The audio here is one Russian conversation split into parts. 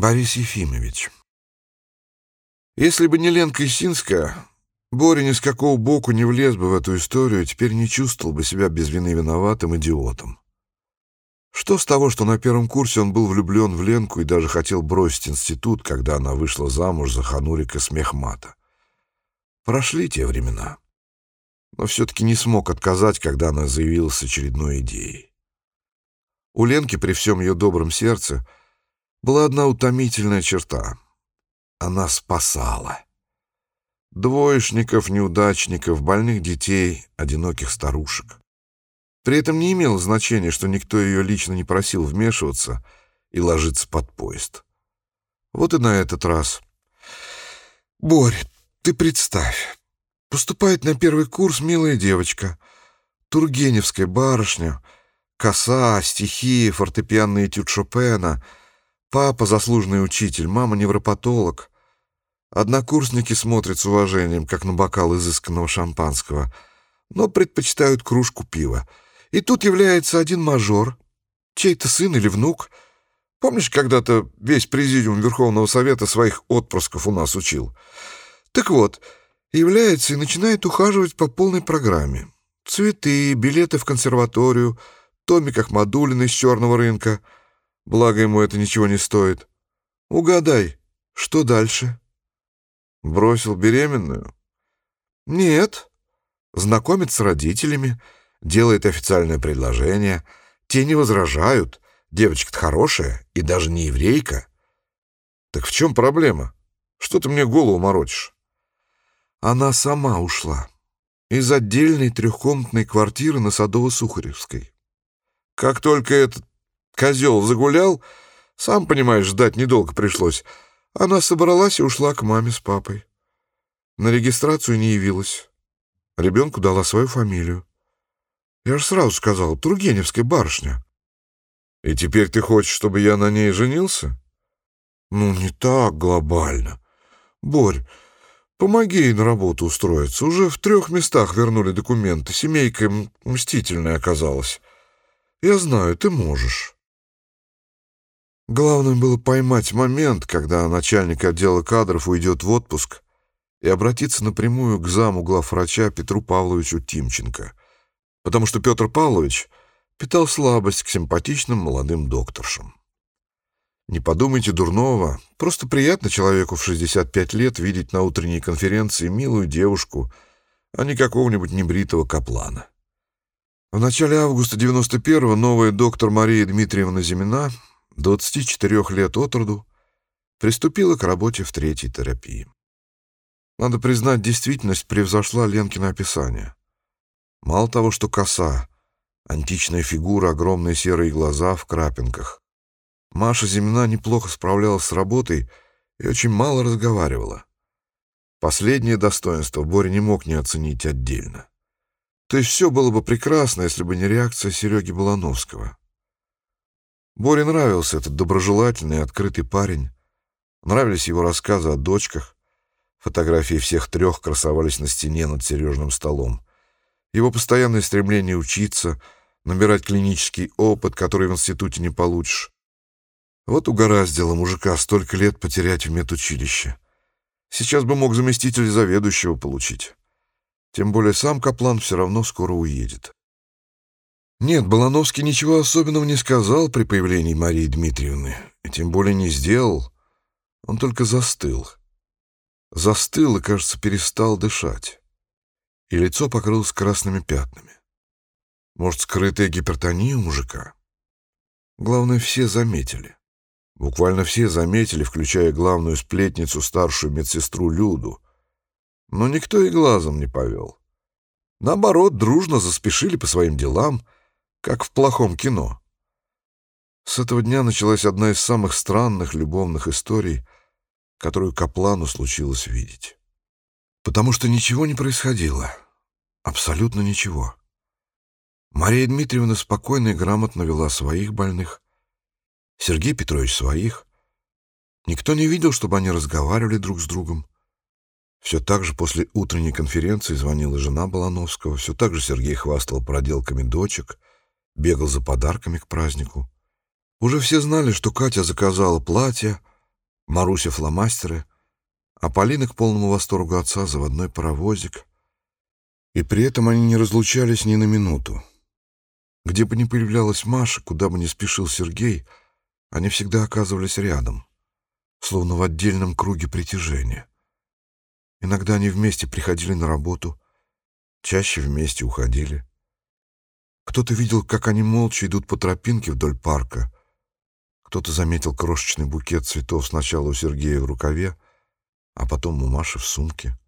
Борис Ефимович. Если бы не Ленка Исинская, Боря ни с какого боку не влез бы в эту историю, теперь не чувствовал бы себя без вины виноватым идиотом. Что с того, что на первом курсе он был влюблен в Ленку и даже хотел бросить институт, когда она вышла замуж за Ханурика Смехмата? Прошли те времена. Но все-таки не смог отказать, когда она заявилась с очередной идеей. У Ленки, при всем ее добром сердце, была одна утомительная черта. Она спасала. Двоечников, неудачников, больных детей, одиноких старушек. При этом не имело значения, что никто ее лично не просил вмешиваться и ложиться под поезд. Вот и на этот раз. «Борь, ты представь, поступает на первый курс милая девочка, Тургеневская барышня, коса, стихи, фортепианный этюд Шопена, папа заслуженный учитель, мама невропатолог. Однокурсники смотрят с уважением, как на бокал изысканного шампанского, но предпочитают кружку пива. И тут является один мажор, чей-то сын или внук. Помнишь, когда-то весь президиум Верховного Совета своих отпрысков у нас учил? Так вот, является и начинает ухаживать по полной программе. Цветы, билеты в консерваторию, томик Ахмадулина из черного рынка. Благо ему это ничего не стоит. Угадай, что дальше? Бросил беременную? Нет. Знакомится с родителями, делает официальное предложение. Те не возражают. Девочка-то хорошая и даже не еврейка. Так в чем проблема? Что ты мне голову морочишь? Она сама ушла. Из отдельной трехкомнатной квартиры на Садово-Сухаревской. Как только этот козел загулял, сам понимаешь, ждать недолго пришлось, она собралась и ушла к маме с папой. На регистрацию не явилась. Ребенку дала свою фамилию. Я же сразу сказал, Тургеневская барышня. И теперь ты хочешь, чтобы я на ней женился? Ну, не так глобально. Борь, помоги ей на работу устроиться. Уже в трех местах вернули документы. Семейка мстительная оказалась. Я знаю, ты можешь. Главное было поймать момент, когда начальник отдела кадров уйдет в отпуск и обратиться напрямую к заму главврача Петру Павловичу Тимченко — потому что Петр Павлович питал слабость к симпатичным молодым докторшам. Не подумайте дурного, просто приятно человеку в 65 лет видеть на утренней конференции милую девушку, а не какого-нибудь небритого каплана. В начале августа 91-го новая доктор Мария Дмитриевна Зимина, 24 лет от роду, приступила к работе в третьей терапии. Надо признать, действительность превзошла Ленкино описание. Мало того, что коса, античная фигура, огромные серые глаза в крапинках. Маша Зимина неплохо справлялась с работой и очень мало разговаривала. Последнее достоинство Боря не мог не оценить отдельно. То есть все было бы прекрасно, если бы не реакция Сереги Балановского. Боре нравился этот доброжелательный открытый парень. Нравились его рассказы о дочках. Фотографии всех трех красовались на стене над Сережным столом его постоянное стремление учиться, набирать клинический опыт, который в институте не получишь. Вот угораздило мужика столько лет потерять в медучилище. Сейчас бы мог заместитель заведующего получить. Тем более сам Каплан все равно скоро уедет. Нет, Балановский ничего особенного не сказал при появлении Марии Дмитриевны, и тем более не сделал. Он только застыл. Застыл и, кажется, перестал дышать и лицо покрылось красными пятнами. Может, скрытая гипертония у мужика? Главное, все заметили. Буквально все заметили, включая главную сплетницу, старшую медсестру Люду. Но никто и глазом не повел. Наоборот, дружно заспешили по своим делам, как в плохом кино. С этого дня началась одна из самых странных любовных историй, которую Каплану случилось видеть. Потому что ничего не происходило. Абсолютно ничего. Мария Дмитриевна спокойно и грамотно вела своих больных, Сергей Петрович своих. Никто не видел, чтобы они разговаривали друг с другом. Все так же после утренней конференции звонила жена Балановского, все так же Сергей хвастал проделками дочек, бегал за подарками к празднику. Уже все знали, что Катя заказала платье, Маруся фломастеры, а Полина к полному восторгу отца заводной паровозик. И при этом они не разлучались ни на минуту. Где бы ни появлялась Маша, куда бы ни спешил Сергей, они всегда оказывались рядом, словно в отдельном круге притяжения. Иногда они вместе приходили на работу, чаще вместе уходили. Кто-то видел, как они молча идут по тропинке вдоль парка. Кто-то заметил крошечный букет цветов сначала у Сергея в рукаве, а потом у Маши в сумке.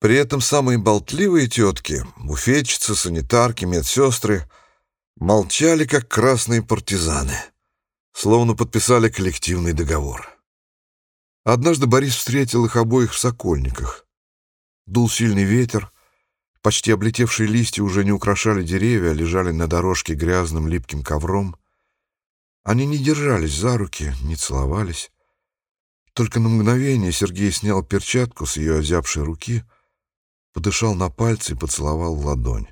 При этом самые болтливые тетки, буфетчицы, санитарки, медсестры — молчали, как красные партизаны, словно подписали коллективный договор. Однажды Борис встретил их обоих в Сокольниках. Дул сильный ветер, почти облетевшие листья уже не украшали деревья, а лежали на дорожке грязным липким ковром. Они не держались за руки, не целовались. Только на мгновение Сергей снял перчатку с ее озябшей руки, подышал на пальцы и поцеловал ладонь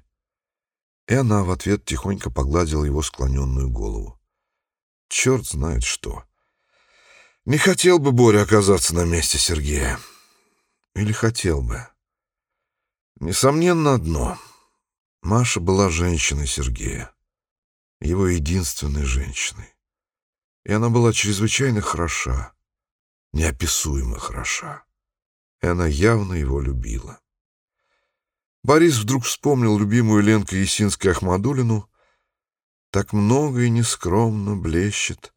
и она в ответ тихонько погладила его склоненную голову. Черт знает что. Не хотел бы Боря оказаться на месте Сергея. Или хотел бы. Несомненно одно. Маша была женщиной Сергея. Его единственной женщиной. И она была чрезвычайно хороша. Неописуемо хороша. И она явно его любила. Борис вдруг вспомнил любимую Ленка Есинскую Ахмадулину. «Так много и нескромно блещет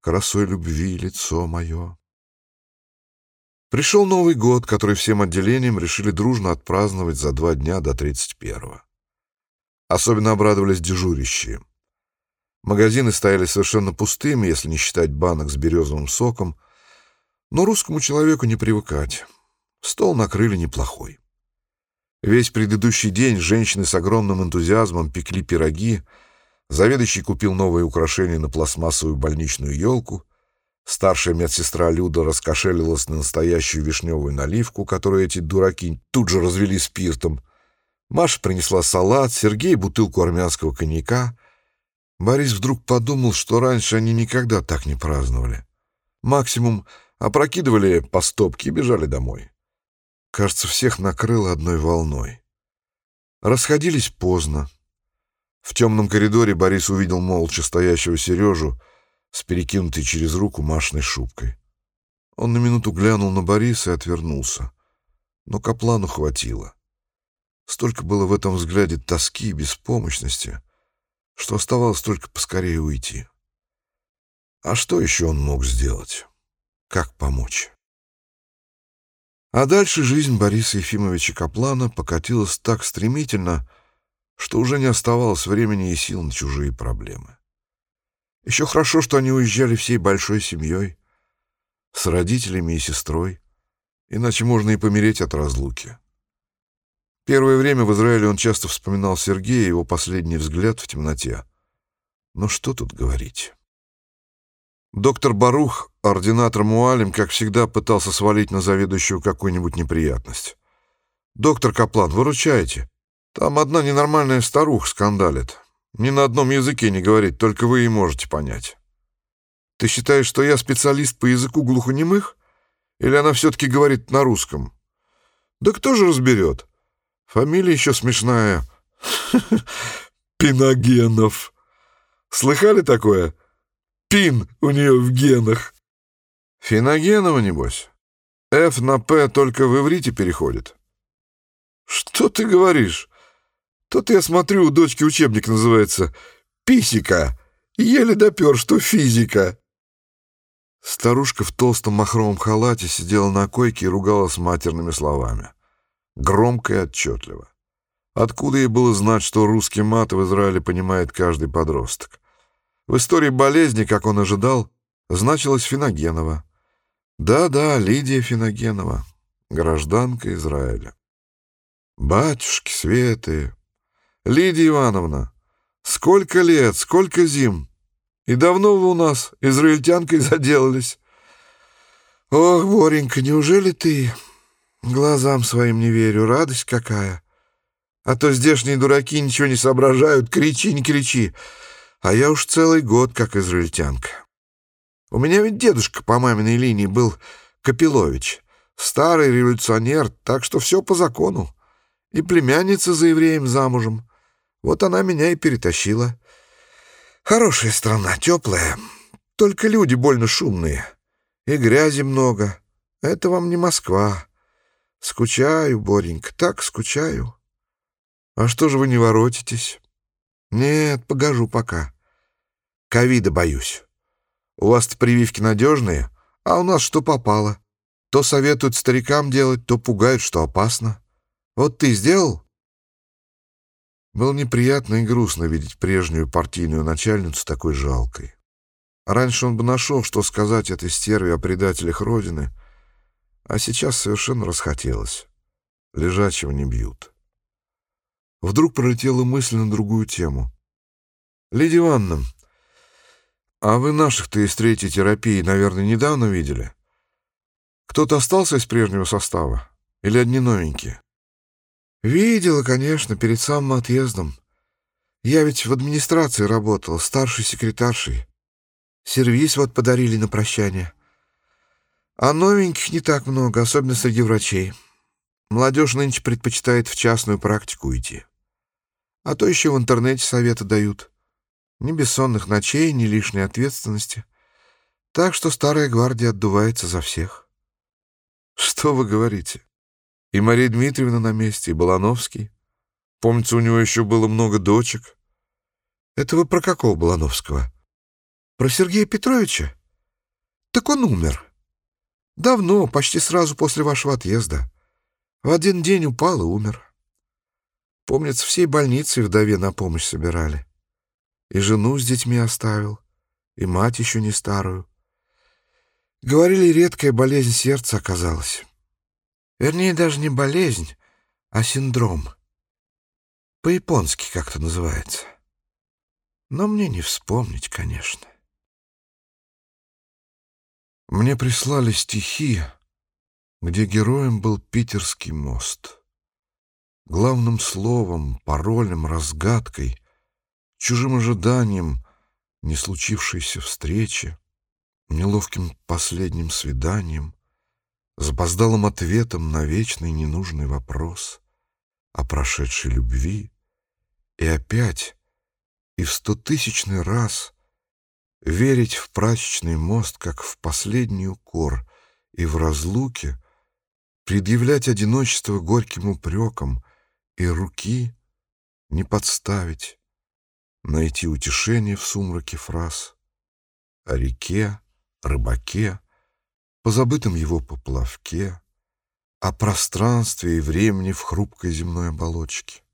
красой любви лицо мое». Пришел Новый год, который всем отделениям решили дружно отпраздновать за два дня до 31-го. Особенно обрадовались дежурящие. Магазины стояли совершенно пустыми, если не считать банок с березовым соком, но русскому человеку не привыкать. Стол накрыли неплохой. Весь предыдущий день женщины с огромным энтузиазмом пекли пироги, заведующий купил новые украшения на пластмассовую больничную елку, старшая медсестра Люда раскошелилась на настоящую вишневую наливку, которую эти дураки тут же развели спиртом. Маша принесла салат, Сергей — бутылку армянского коньяка. Борис вдруг подумал, что раньше они никогда так не праздновали. Максимум опрокидывали по стопке и бежали домой. Кажется, всех накрыло одной волной. Расходились поздно. В темном коридоре Борис увидел молча стоящего Сережу с перекинутой через руку Машной шубкой. Он на минуту глянул на Бориса и отвернулся. Но Каплану хватило. Столько было в этом взгляде тоски и беспомощности, что оставалось только поскорее уйти. А что еще он мог сделать? Как помочь? А дальше жизнь Бориса Ефимовича Каплана покатилась так стремительно, что уже не оставалось времени и сил на чужие проблемы. Еще хорошо, что они уезжали всей большой семьей, с родителями и сестрой, иначе можно и помереть от разлуки. Первое время в Израиле он часто вспоминал Сергея и его последний взгляд в темноте. Но что тут говорить? Доктор Барух, ординатор Муалим, как всегда, пытался свалить на заведующего какую-нибудь неприятность. «Доктор Каплан, выручайте. Там одна ненормальная старуха скандалит. Ни на одном языке не говорит, только вы и можете понять. Ты считаешь, что я специалист по языку глухонемых? Или она все-таки говорит на русском? Да кто же разберет? Фамилия еще смешная. Пиногенов. Слыхали такое?» Пин у нее в генах. Финогенова, небось. Ф на П только в иврите переходит. Что ты говоришь? Тут я смотрю, у дочки учебник называется «Писика». Еле допер, что физика. Старушка в толстом махровом халате сидела на койке и ругалась матерными словами. Громко и отчетливо. Откуда ей было знать, что русский мат в Израиле понимает каждый подросток? В истории болезни, как он ожидал, значилась Финогенова. Да-да, Лидия Финогенова, гражданка Израиля. Батюшки Светы, Лидия Ивановна, сколько лет, сколько зим, и давно вы у нас израильтянкой заделались. Ох, Боренька, неужели ты? Глазам своим не верю, радость какая. А то здешние дураки ничего не соображают, кричи, не кричи. А я уж целый год как израильтянка. У меня ведь дедушка по маминой линии был Капилович, старый революционер, так что все по закону. И племянница за евреем замужем. Вот она меня и перетащила. Хорошая страна, теплая, только люди больно шумные. И грязи много. Это вам не Москва. Скучаю, Боренька, так скучаю. А что же вы не воротитесь? Нет, погожу пока. Ковида боюсь. У вас-то прививки надежные, а у нас что попало. То советуют старикам делать, то пугают, что опасно. Вот ты сделал? Было неприятно и грустно видеть прежнюю партийную начальницу такой жалкой. Раньше он бы нашел, что сказать этой стерве о предателях Родины, а сейчас совершенно расхотелось. Лежачего не бьют. Вдруг пролетела мысль на другую тему. «Лидия Ивановна, а вы наших-то из третьей терапии, наверное, недавно видели? Кто-то остался из прежнего состава? Или одни новенькие?» «Видела, конечно, перед самым отъездом. Я ведь в администрации работал, старшей секретаршей. Сервис вот подарили на прощание. А новеньких не так много, особенно среди врачей. Молодежь нынче предпочитает в частную практику идти. А то еще в интернете советы дают. Ни бессонных ночей, ни лишней ответственности. Так что старая гвардия отдувается за всех. Что вы говорите? И Мария Дмитриевна на месте, и Балановский. Помнится, у него еще было много дочек. Это вы про какого Балановского? Про Сергея Петровича? Так он умер. Давно, почти сразу после вашего отъезда. В один день упал и умер. Помнится, всей больницы вдове на помощь собирали. И жену с детьми оставил, и мать еще не старую. Говорили, редкая болезнь сердца оказалась. Вернее, даже не болезнь, а синдром. По-японски как-то называется. Но мне не вспомнить, конечно. Мне прислали стихи, где героем был Питерский мост. Главным словом, паролем, разгадкой, чужим ожиданием не случившейся встречи, неловким последним свиданием, запоздалым ответом на вечный ненужный вопрос о прошедшей любви, и опять, и в стотысячный раз верить в прачечный мост, как в последний укор, и в разлуке предъявлять одиночество горьким упреком, и руки не подставить, найти утешение в сумраке фраз о реке, рыбаке, позабытом его поплавке, о пространстве и времени в хрупкой земной оболочке.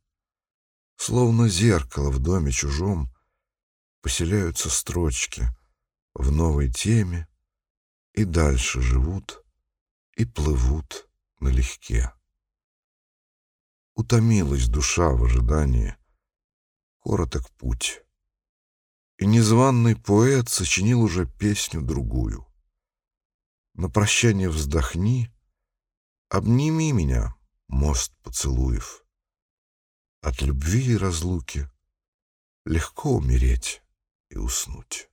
Словно зеркало в доме чужом поселяются строчки в новой теме и дальше живут и плывут налегке утомилась душа в ожидании. Короток путь. И незваный поэт сочинил уже песню другую. На прощание вздохни, обними меня, мост поцелуев. От любви и разлуки легко умереть и уснуть.